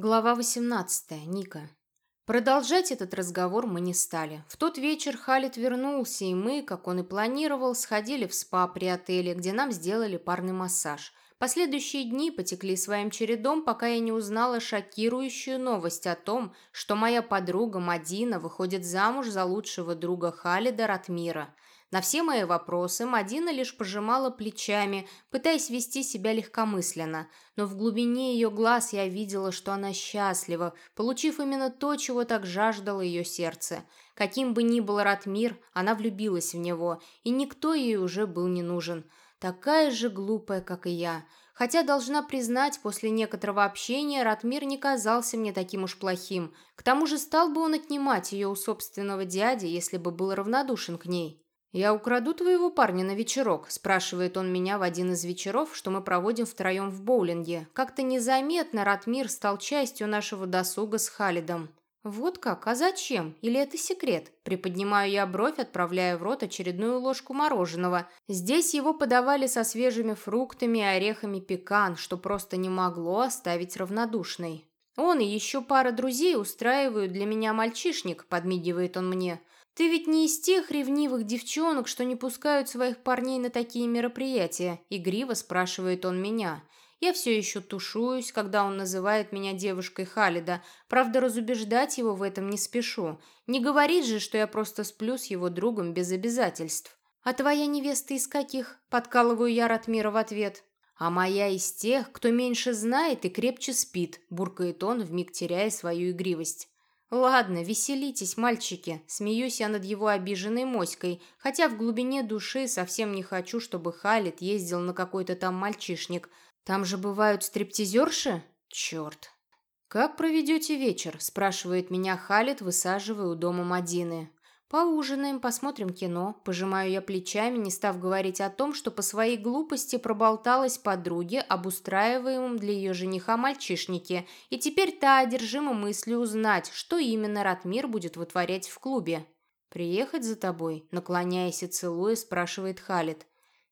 Глава 18. Ника. Продолжать этот разговор мы не стали. В тот вечер Халит вернулся, и мы, как он и планировал, сходили в спа при отеле, где нам сделали парный массаж. Последующие дни потекли своим чередом, пока я не узнала шокирующую новость о том, что моя подруга Мадина выходит замуж за лучшего друга Халида Ратмира – на все мои вопросы Мадина лишь пожимала плечами, пытаясь вести себя легкомысленно, но в глубине ее глаз я видела, что она счастлива, получив именно то, чего так жаждало ее сердце. Каким бы ни был Ратмир, она влюбилась в него, и никто ей уже был не нужен. Такая же глупая, как и я. Хотя, должна признать, после некоторого общения Ратмир не казался мне таким уж плохим. К тому же стал бы он отнимать ее у собственного дяди, если бы был равнодушен к ней. «Я украду твоего парня на вечерок», – спрашивает он меня в один из вечеров, что мы проводим втроем в боулинге. Как-то незаметно Ратмир стал частью нашего досуга с Халидом. «Вот как? А зачем? Или это секрет?» Приподнимаю я бровь, отправляя в рот очередную ложку мороженого. Здесь его подавали со свежими фруктами и орехами пекан, что просто не могло оставить равнодушной. «Он и еще пара друзей устраивают для меня мальчишник», – подмигивает он мне. Ты ведь не из тех ревнивых девчонок, что не пускают своих парней на такие мероприятия, игриво спрашивает он меня. Я все еще тушуюсь, когда он называет меня девушкой Халида. Правда, разубеждать его в этом не спешу. Не говорит же, что я просто сплю с его другом без обязательств. «А твоя невеста из каких?» – подкалываю я Ратмира в ответ. «А моя из тех, кто меньше знает и крепче спит», – буркает он, вмиг теряя свою игривость. «Ладно, веселитесь, мальчики», – смеюсь я над его обиженной моськой, хотя в глубине души совсем не хочу, чтобы Халит ездил на какой-то там мальчишник. Там же бывают стриптизерши? Черт. «Как проведете вечер?» – спрашивает меня Халит, высаживая у дома Мадины. «Поужинаем, посмотрим кино». Пожимаю я плечами, не став говорить о том, что по своей глупости проболталась подруге об устраиваемом для ее жениха мальчишнике, и теперь та одержима мыслью узнать, что именно Ратмир будет вытворять в клубе. «Приехать за тобой?» – наклоняясь и целуя, спрашивает Халит.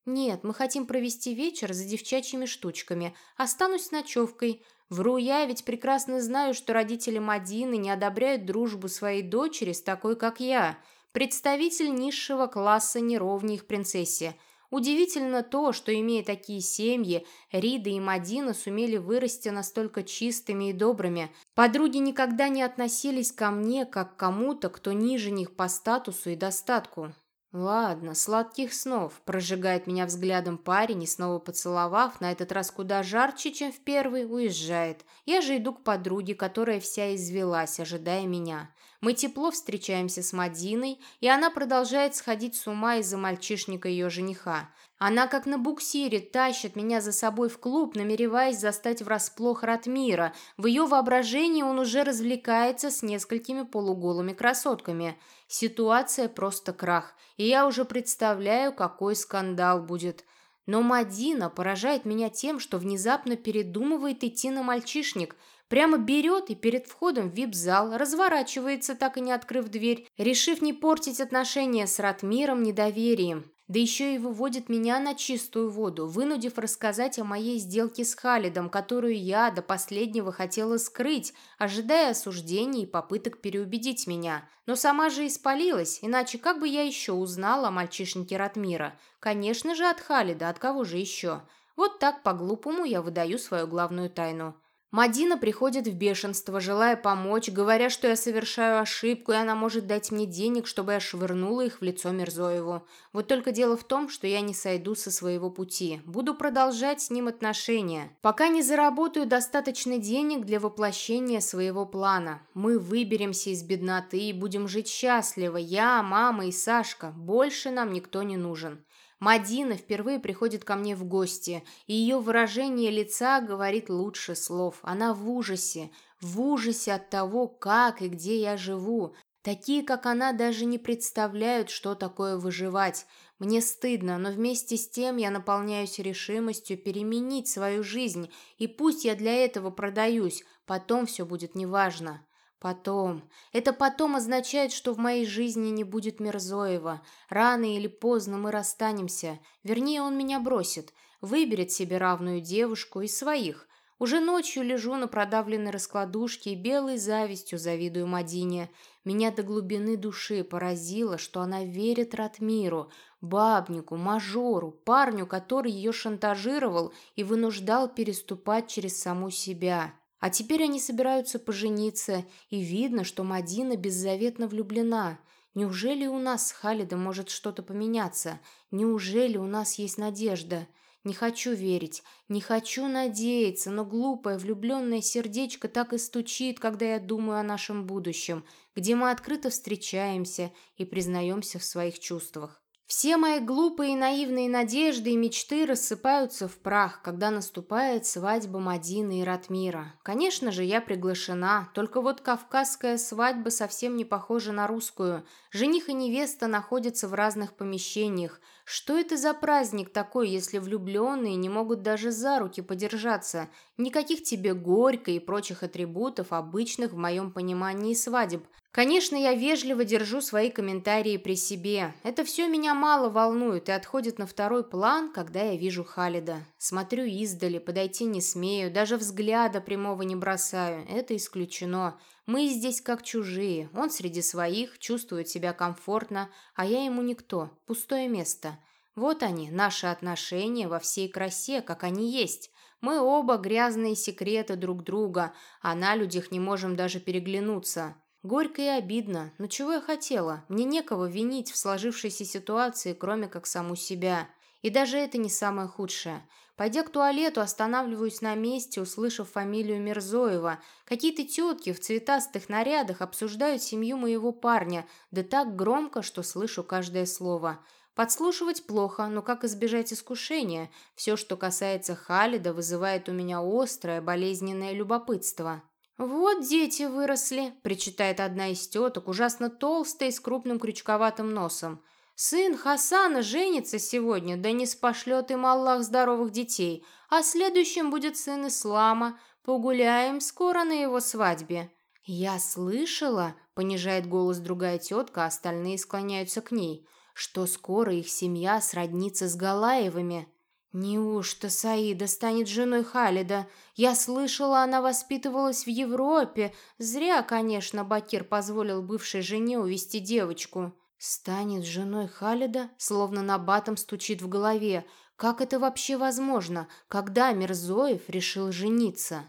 «Нет, мы хотим провести вечер за девчачьими штучками. Останусь с ночевкой. Вру я, ведь прекрасно знаю, что родители Мадины не одобряют дружбу своей дочери с такой, как я. Представитель низшего класса неровней их принцессе. Удивительно то, что, имея такие семьи, Рида и Мадина сумели вырасти настолько чистыми и добрыми. Подруги никогда не относились ко мне, как к кому-то, кто ниже них по статусу и достатку. «Ладно, сладких снов», – прожигает меня взглядом парень и снова поцеловав, на этот раз куда жарче, чем в первый, уезжает. Я же иду к подруге, которая вся извелась, ожидая меня. Мы тепло встречаемся с Мадиной, и она продолжает сходить с ума из-за мальчишника ее жениха. Она, как на буксире, тащит меня за собой в клуб, намереваясь застать врасплох Ратмира. В ее воображении он уже развлекается с несколькими полуголыми красотками. Ситуация просто крах, и я уже представляю, какой скандал будет. Но Мадина поражает меня тем, что внезапно передумывает идти на мальчишник. Прямо берет и перед входом в вип-зал разворачивается, так и не открыв дверь, решив не портить отношения с Ратмиром недоверием. Да еще и выводит меня на чистую воду, вынудив рассказать о моей сделке с Халидом, которую я до последнего хотела скрыть, ожидая осуждений и попыток переубедить меня. Но сама же испалилась, иначе как бы я еще узнала о мальчишнике Ратмира? Конечно же от Халида, от кого же еще? Вот так по-глупому я выдаю свою главную тайну. Мадина приходит в бешенство, желая помочь, говоря, что я совершаю ошибку, и она может дать мне денег, чтобы я швырнула их в лицо Мирзоеву. Вот только дело в том, что я не сойду со своего пути. Буду продолжать с ним отношения, пока не заработаю достаточно денег для воплощения своего плана. Мы выберемся из бедноты и будем жить счастливо. Я, мама и Сашка. Больше нам никто не нужен. Мадина впервые приходит ко мне в гости, и ее выражение лица говорит лучше слов. Она в ужасе, в ужасе от того, как и где я живу. Такие, как она, даже не представляют, что такое выживать. Мне стыдно, но вместе с тем я наполняюсь решимостью переменить свою жизнь, и пусть я для этого продаюсь, потом все будет неважно. Потом. Это потом означает, что в моей жизни не будет Мирзоева. Рано или поздно мы расстанемся. Вернее, он меня бросит. Выберет себе равную девушку из своих. Уже ночью лежу на продавленной раскладушке и белой завистью завидую Мадине. Меня до глубины души поразило, что она верит Ратмиру, бабнику, мажору, парню, который ее шантажировал и вынуждал переступать через саму себя. А теперь они собираются пожениться, и видно, что Мадина беззаветно влюблена. Неужели у нас с Халидом может что-то поменяться? Неужели у нас есть надежда? Не хочу верить, не хочу надеяться, но глупое влюбленное сердечко так и стучит, когда я думаю о нашем будущем, где мы открыто встречаемся и признаемся в своих чувствах. Все мои глупые и наивные надежды и мечты рассыпаются в прах, когда наступает свадьба Мадины и Ратмира. Конечно же, я приглашена, только вот кавказская свадьба совсем не похожа на русскую. Жених и невеста находятся в разных помещениях. Что это за праздник такой, если влюбленные не могут даже за руки подержаться? Никаких тебе горько и прочих атрибутов, обычных в моем понимании свадеб. Конечно, я вежливо держу свои комментарии при себе. Это все меня мало волнует и отходит на второй план, когда я вижу Халида. Смотрю издали, подойти не смею, даже взгляда прямого не бросаю. Это исключено. Мы здесь как чужие. Он среди своих, чувствует себя комфортно, а я ему никто. Пустое место. Вот они, наши отношения во всей красе, как они есть. Мы оба грязные секреты друг друга, а на людях не можем даже переглянуться. Горько и обидно, но чего я хотела? Мне некого винить в сложившейся ситуации, кроме как саму себя. И даже это не самое худшее. Пойдя к туалету, останавливаюсь на месте, услышав фамилию Мирзоева. Какие-то тетки в цветастых нарядах обсуждают семью моего парня, да так громко, что слышу каждое слово. Подслушивать плохо, но как избежать искушения? Все, что касается Халида, вызывает у меня острое, болезненное любопытство. «Вот дети выросли», – причитает одна из теток, ужасно толстая и с крупным крючковатым носом. «Сын Хасана женится сегодня, да не спошлет им Аллах здоровых детей, а следующим будет сын Ислама. Погуляем скоро на его свадьбе». «Я слышала», – понижает голос другая тетка, а остальные склоняются к ней, «что скоро их семья сроднится с Галаевыми». Неужто Саида станет женой Халида? Я слышала, она воспитывалась в Европе. Зря, конечно, Бакир позволил бывшей жене увести девочку. Станет женой Халида? Словно на батом стучит в голове. Как это вообще возможно? Когда Мирзоев решил жениться?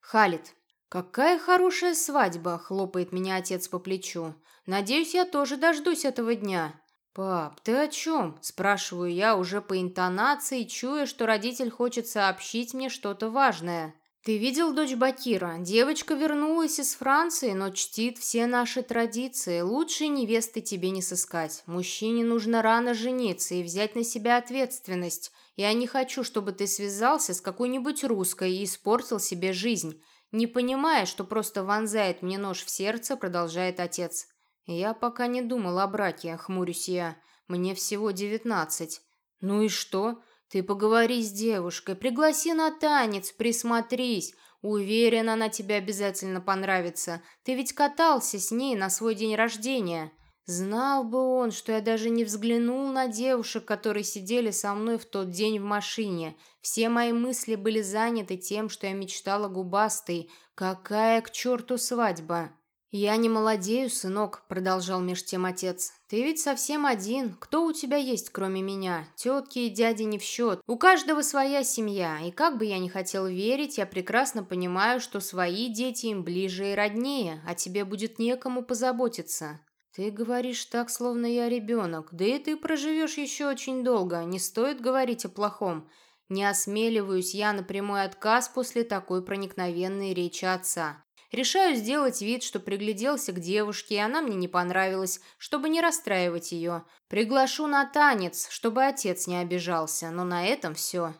Халид. «Какая хорошая свадьба!» — хлопает меня отец по плечу. «Надеюсь, я тоже дождусь этого дня». «Пап, ты о чем?» – спрашиваю я уже по интонации, чуя, что родитель хочет сообщить мне что-то важное. «Ты видел дочь Бакира? Девочка вернулась из Франции, но чтит все наши традиции. Лучшей невесты тебе не сыскать. Мужчине нужно рано жениться и взять на себя ответственность. Я не хочу, чтобы ты связался с какой-нибудь русской и испортил себе жизнь. Не понимая, что просто вонзает мне нож в сердце, продолжает отец. «Я пока не думал о браке», — хмурюсь я. «Мне всего девятнадцать». «Ну и что? Ты поговори с девушкой, пригласи на танец, присмотрись. Уверен, она тебе обязательно понравится. Ты ведь катался с ней на свой день рождения». Знал бы он, что я даже не взглянул на девушек, которые сидели со мной в тот день в машине. Все мои мысли были заняты тем, что я мечтала губастой. Какая к черту свадьба? «Я не молодею, сынок», — продолжал меж тем отец. «Ты ведь совсем один. Кто у тебя есть, кроме меня? Тетки и дяди не в счет. У каждого своя семья. И как бы я ни хотел верить, я прекрасно понимаю, что свои дети им ближе и роднее, а тебе будет некому позаботиться». «Ты говоришь так, словно я ребенок. Да и ты проживешь еще очень долго. Не стоит говорить о плохом. Не осмеливаюсь я на прямой отказ после такой проникновенной речи отца. Решаю сделать вид, что пригляделся к девушке, и она мне не понравилась, чтобы не расстраивать ее. Приглашу на танец, чтобы отец не обижался, но на этом все.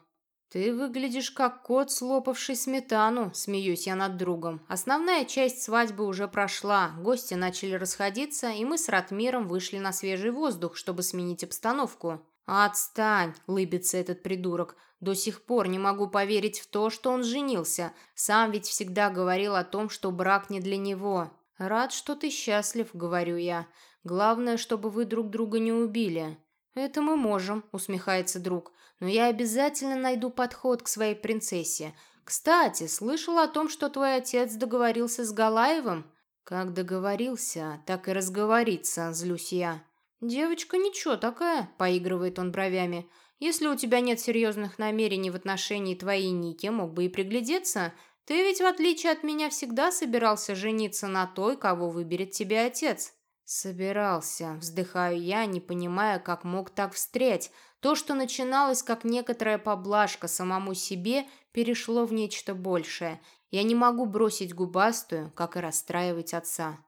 «Ты выглядишь как кот, слопавший сметану», — смеюсь я над другом. Основная часть свадьбы уже прошла, гости начали расходиться, и мы с Ратмиром вышли на свежий воздух, чтобы сменить обстановку. «Отстань!» — лыбится этот придурок. «До сих пор не могу поверить в то, что он женился. Сам ведь всегда говорил о том, что брак не для него. Рад, что ты счастлив», — говорю я. «Главное, чтобы вы друг друга не убили». «Это мы можем», — усмехается друг. «Но я обязательно найду подход к своей принцессе. Кстати, слышала о том, что твой отец договорился с Галаевым? Как договорился, так и разговорится, злюсь я. Девочка ничего такая, поигрывает он бровями. Если у тебя нет серьезных намерений в отношении твоей Ники, мог бы и приглядеться. Ты ведь, в отличие от меня, всегда собирался жениться на той, кого выберет тебе отец. Собирался, вздыхаю я, не понимая, как мог так встрять. То, что начиналось как некоторая поблажка самому себе, перешло в нечто большее. Я не могу бросить губастую, как и расстраивать отца.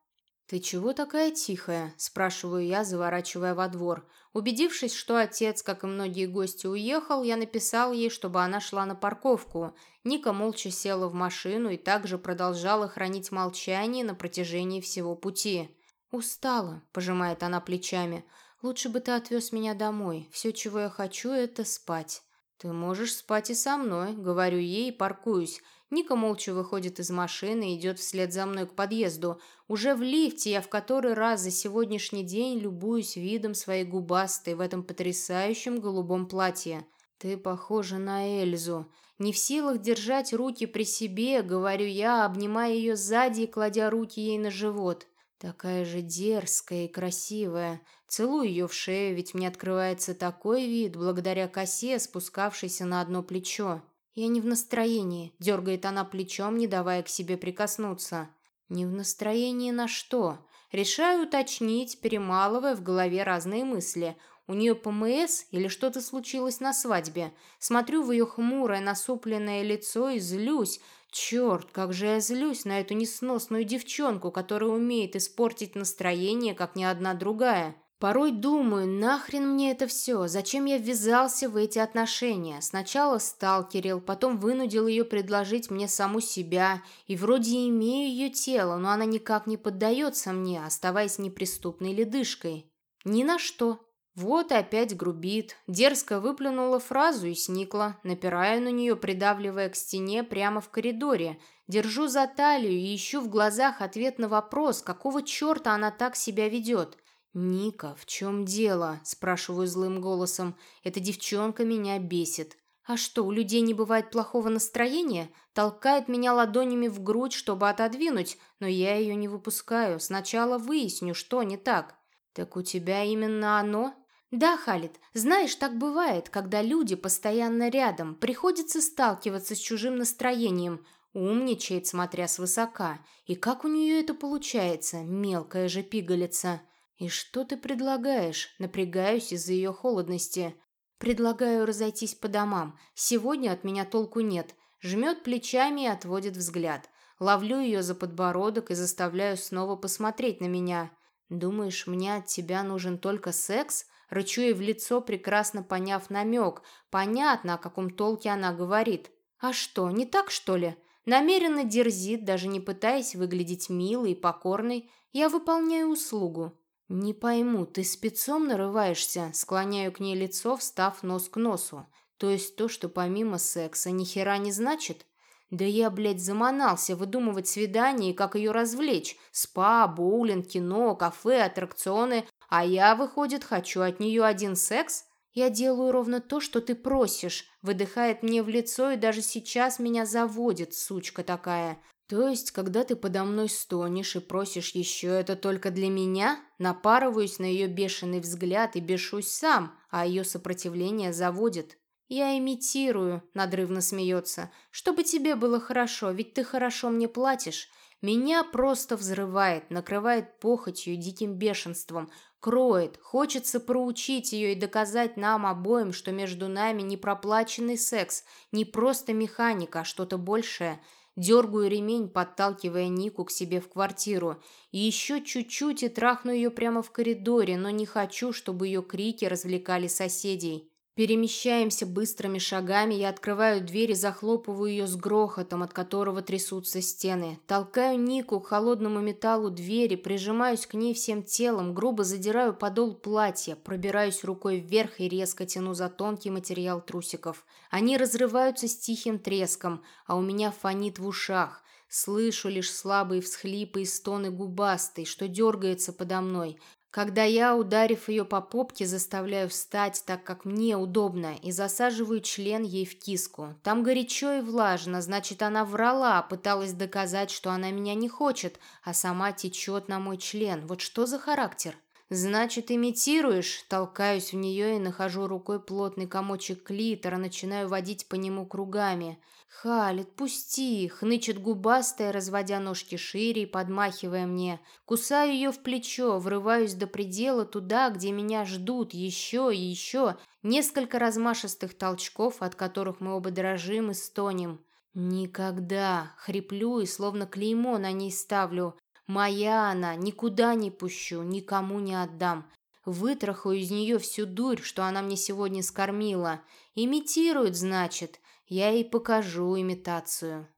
«Ты чего такая тихая?» – спрашиваю я, заворачивая во двор. Убедившись, что отец, как и многие гости, уехал, я написал ей, чтобы она шла на парковку. Ника молча села в машину и также продолжала хранить молчание на протяжении всего пути. «Устала», – пожимает она плечами. «Лучше бы ты отвез меня домой. Все, чего я хочу, это спать». «Ты можешь спать и со мной», — говорю ей и паркуюсь. Ника молча выходит из машины и идет вслед за мной к подъезду. Уже в лифте я в который раз за сегодняшний день любуюсь видом своей губастой в этом потрясающем голубом платье. «Ты похожа на Эльзу. Не в силах держать руки при себе, говорю я, обнимая ее сзади и кладя руки ей на живот. Такая же дерзкая и красивая. Целую ее в шею, ведь мне открывается такой вид, благодаря косе, спускавшейся на одно плечо. «Я не в настроении», — дергает она плечом, не давая к себе прикоснуться. «Не в настроении на что?» Решаю уточнить, перемалывая в голове разные мысли. У нее ПМС или что-то случилось на свадьбе? Смотрю в ее хмурое, насупленное лицо и злюсь. Черт, как же я злюсь на эту несносную девчонку, которая умеет испортить настроение, как ни одна другая. Порой думаю, нахрен мне это все? Зачем я ввязался в эти отношения? Сначала сталкерил, потом вынудил ее предложить мне саму себя, и вроде имею ее тело, но она никак не поддается мне, оставаясь неприступной ледышкой. Ни на что. Вот и опять грубит. Дерзко выплюнула фразу и сникла. Напираю на нее, придавливая к стене прямо в коридоре. Держу за талию и ищу в глазах ответ на вопрос, какого черта она так себя ведет. «Ника, в чем дело?» – спрашиваю злым голосом. «Эта девчонка меня бесит». «А что, у людей не бывает плохого настроения?» Толкает меня ладонями в грудь, чтобы отодвинуть, но я ее не выпускаю. Сначала выясню, что не так. «Так у тебя именно оно?» «Да, Халид, знаешь, так бывает, когда люди постоянно рядом, приходится сталкиваться с чужим настроением, умничает, смотря свысока. И как у нее это получается, мелкая же пигалица?» «И что ты предлагаешь?» Напрягаюсь из-за ее холодности. «Предлагаю разойтись по домам. Сегодня от меня толку нет». Жмет плечами и отводит взгляд. Ловлю ее за подбородок и заставляю снова посмотреть на меня. «Думаешь, мне от тебя нужен только секс?» Рычу ей в лицо, прекрасно поняв намек. Понятно, о каком толке она говорит. «А что, не так, что ли?» Намеренно дерзит, даже не пытаясь выглядеть милой и покорной. Я выполняю услугу. «Не пойму, ты спецом нарываешься?» Склоняю к ней лицо, встав нос к носу. «То есть то, что помимо секса ни хера не значит?» «Да я, блядь, заманался выдумывать свидание и как ее развлечь. Спа, боулинг, кино, кафе, аттракционы. А я, выходит, хочу от нее один секс?» «Я делаю ровно то, что ты просишь», выдыхает мне в лицо и даже сейчас меня заводит, сучка такая. «То есть, когда ты подо мной стонешь и просишь еще это только для меня?» Напарываюсь на ее бешеный взгляд и бешусь сам, а ее сопротивление заводит. «Я имитирую», — надрывно смеется, — «чтобы тебе было хорошо, ведь ты хорошо мне платишь». Меня просто взрывает, накрывает похотью диким бешенством, кроет, хочется проучить ее и доказать нам обоим, что между нами не проплаченный секс, не просто механика, а что-то большее — Дергаю ремень, подталкивая Нику к себе в квартиру. И еще чуть-чуть и трахну ее прямо в коридоре, но не хочу, чтобы ее крики развлекали соседей. Перемещаемся быстрыми шагами, я открываю дверь и захлопываю ее с грохотом, от которого трясутся стены. Толкаю Нику к холодному металлу двери, прижимаюсь к ней всем телом, грубо задираю подол платья, пробираюсь рукой вверх и резко тяну за тонкий материал трусиков. Они разрываются с тихим треском, а у меня фонит в ушах. Слышу лишь слабые всхлипы и стоны губастой, что дергается подо мной. Когда я, ударив ее по попке, заставляю встать так, как мне удобно, и засаживаю член ей в киску. Там горячо и влажно, значит, она врала, пыталась доказать, что она меня не хочет, а сама течет на мой член. Вот что за характер? «Значит, имитируешь?» Толкаюсь в нее и нахожу рукой плотный комочек клитора, начинаю водить по нему кругами. «Халь, отпусти!» — хнычет губастая, разводя ножки шире и подмахивая мне. Кусаю ее в плечо, врываюсь до предела туда, где меня ждут, еще и еще. Несколько размашистых толчков, от которых мы оба дрожим и стонем. «Никогда!» — хриплю и словно клеймо на ней ставлю. Моя она, никуда не пущу, никому не отдам. Вытрахаю из нее всю дурь, что она мне сегодня скормила. Имитирует, значит. Я ей покажу имитацию.